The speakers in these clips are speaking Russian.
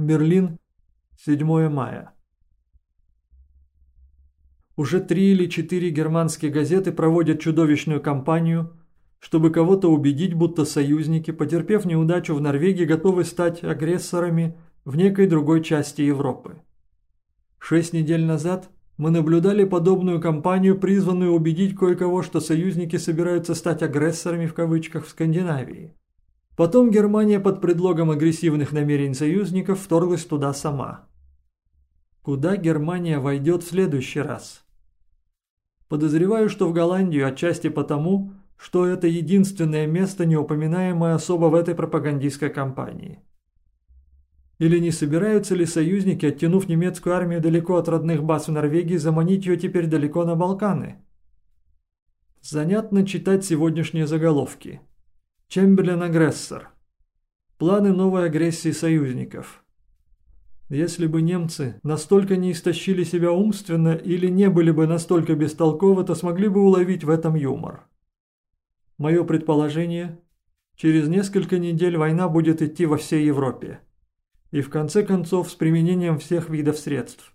Берлин, 7 мая. Уже три или четыре германские газеты проводят чудовищную кампанию, чтобы кого-то убедить, будто союзники, потерпев неудачу в Норвегии, готовы стать агрессорами в некой другой части Европы. Шесть недель назад мы наблюдали подобную кампанию, призванную убедить кое-кого, что союзники собираются стать агрессорами в кавычках в Скандинавии. Потом Германия под предлогом агрессивных намерений союзников вторглась туда сама. Куда Германия войдет в следующий раз? Подозреваю, что в Голландию отчасти потому, что это единственное место, не упоминаемое особо в этой пропагандистской кампании. Или не собираются ли союзники, оттянув немецкую армию далеко от родных баз в Норвегии, заманить ее теперь далеко на Балканы? Занятно читать сегодняшние заголовки. Чемберлен агрессор. Планы новой агрессии союзников. Если бы немцы настолько не истощили себя умственно или не были бы настолько бестолковы, то смогли бы уловить в этом юмор. Мое предположение – через несколько недель война будет идти во всей Европе и в конце концов с применением всех видов средств.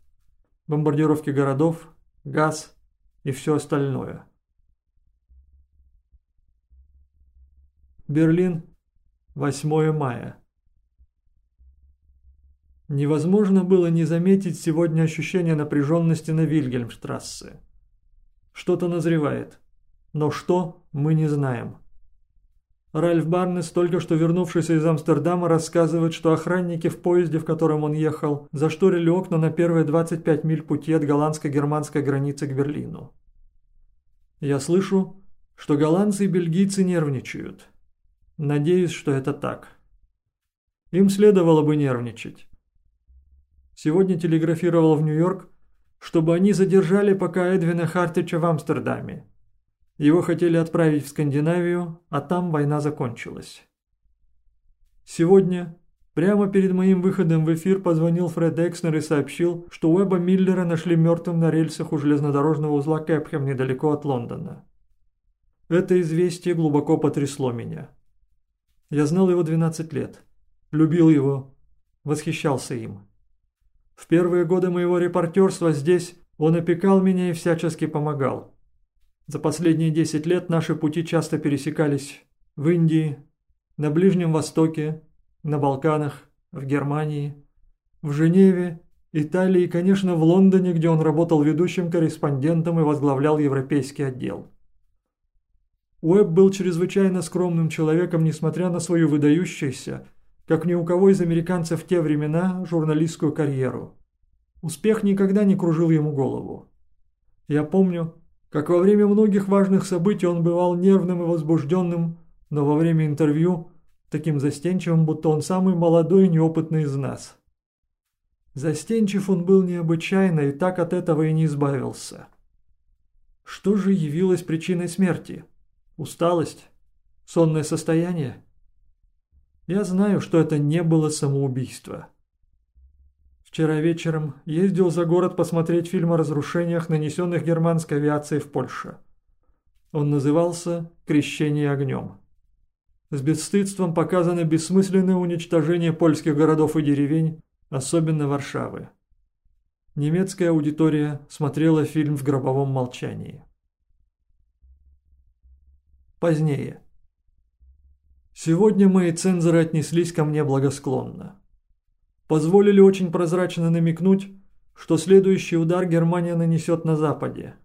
Бомбардировки городов, газ и все остальное. Берлин, 8 мая. Невозможно было не заметить сегодня ощущение напряженности на Вильгельмштрассе. Что-то назревает, но что, мы не знаем. Ральф Барнес, только что вернувшийся из Амстердама, рассказывает, что охранники в поезде, в котором он ехал, зашторили окна на первые 25 миль пути от голландско-германской границы к Берлину. Я слышу, что голландцы и бельгийцы нервничают. Надеюсь, что это так. Им следовало бы нервничать. Сегодня телеграфировал в Нью-Йорк, чтобы они задержали пока Эдвина Хартича в Амстердаме. Его хотели отправить в Скандинавию, а там война закончилась. Сегодня, прямо перед моим выходом в эфир, позвонил Фред Экснер и сообщил, что Уэба Миллера нашли мертвым на рельсах у железнодорожного узла Кэпхэм недалеко от Лондона. Это известие глубоко потрясло меня. Я знал его 12 лет, любил его, восхищался им. В первые годы моего репортерства здесь он опекал меня и всячески помогал. За последние 10 лет наши пути часто пересекались в Индии, на Ближнем Востоке, на Балканах, в Германии, в Женеве, Италии и, конечно, в Лондоне, где он работал ведущим корреспондентом и возглавлял европейский отдел. Уэбб был чрезвычайно скромным человеком, несмотря на свою выдающуюся, как ни у кого из американцев в те времена, журналистскую карьеру. Успех никогда не кружил ему голову. Я помню, как во время многих важных событий он бывал нервным и возбужденным, но во время интервью таким застенчивым, будто он самый молодой и неопытный из нас. Застенчив он был необычайно и так от этого и не избавился. Что же явилось причиной смерти? Усталость? Сонное состояние? Я знаю, что это не было самоубийство. Вчера вечером ездил за город посмотреть фильм о разрушениях, нанесенных германской авиацией в Польше. Он назывался «Крещение огнем». С бесстыдством показано бессмысленное уничтожение польских городов и деревень, особенно Варшавы. Немецкая аудитория смотрела фильм в гробовом молчании. Позднее. Сегодня мои цензоры отнеслись ко мне благосклонно позволили очень прозрачно намекнуть, что следующий удар Германия нанесет на Западе.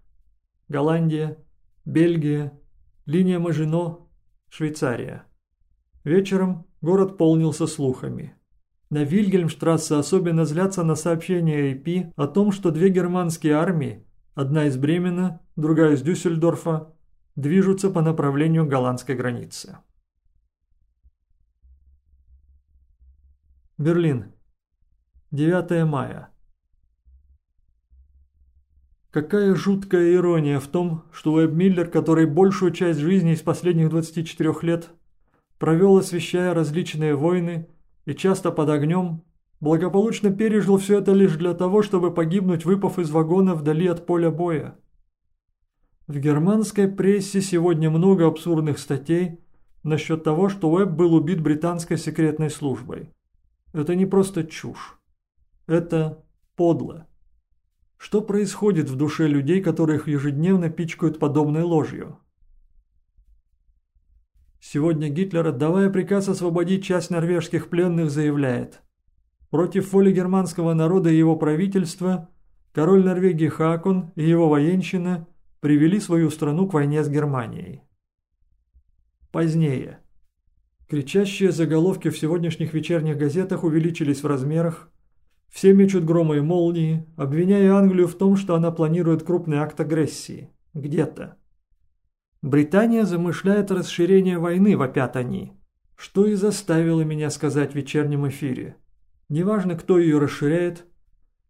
Голландия, Бельгия, линия Мажино, Швейцария. Вечером город полнился слухами. На Вильгельмштрассе особенно злятся на сообщение AP о том, что две германские армии, одна из Бремена, другая из Дюссельдорфа, движутся по направлению голландской границы. Берлин. 9 мая. Какая жуткая ирония в том, что Уэб Миллер, который большую часть жизни из последних 24 лет провел, освещая различные войны и часто под огнем, благополучно пережил все это лишь для того, чтобы погибнуть, выпав из вагона вдали от поля боя. В германской прессе сегодня много абсурдных статей насчет того, что Уэб был убит британской секретной службой. Это не просто чушь. Это подло. Что происходит в душе людей, которых ежедневно пичкают подобной ложью? Сегодня Гитлер, отдавая приказ освободить часть норвежских пленных, заявляет «Против воли германского народа и его правительства король Норвегии Хакон и его военщина привели свою страну к войне с Германией». Позднее. Кричащие заголовки в сегодняшних вечерних газетах увеличились в размерах. Все мечут громы и молнии, обвиняя Англию в том, что она планирует крупный акт агрессии. Где-то. Британия замышляет расширение войны, вопят они. Что и заставило меня сказать в вечернем эфире. Неважно, кто ее расширяет,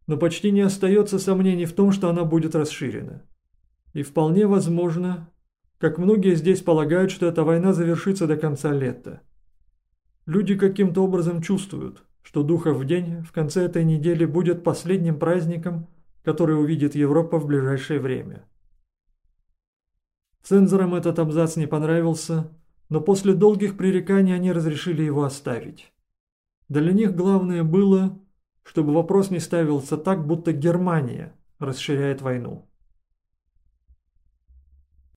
но почти не остается сомнений в том, что она будет расширена. И вполне возможно, как многие здесь полагают, что эта война завершится до конца лета. Люди каким-то образом чувствуют, что Духов в день в конце этой недели будет последним праздником, который увидит Европа в ближайшее время. Цензорам этот абзац не понравился, но после долгих пререканий они разрешили его оставить. Для них главное было, чтобы вопрос не ставился так, будто Германия расширяет войну.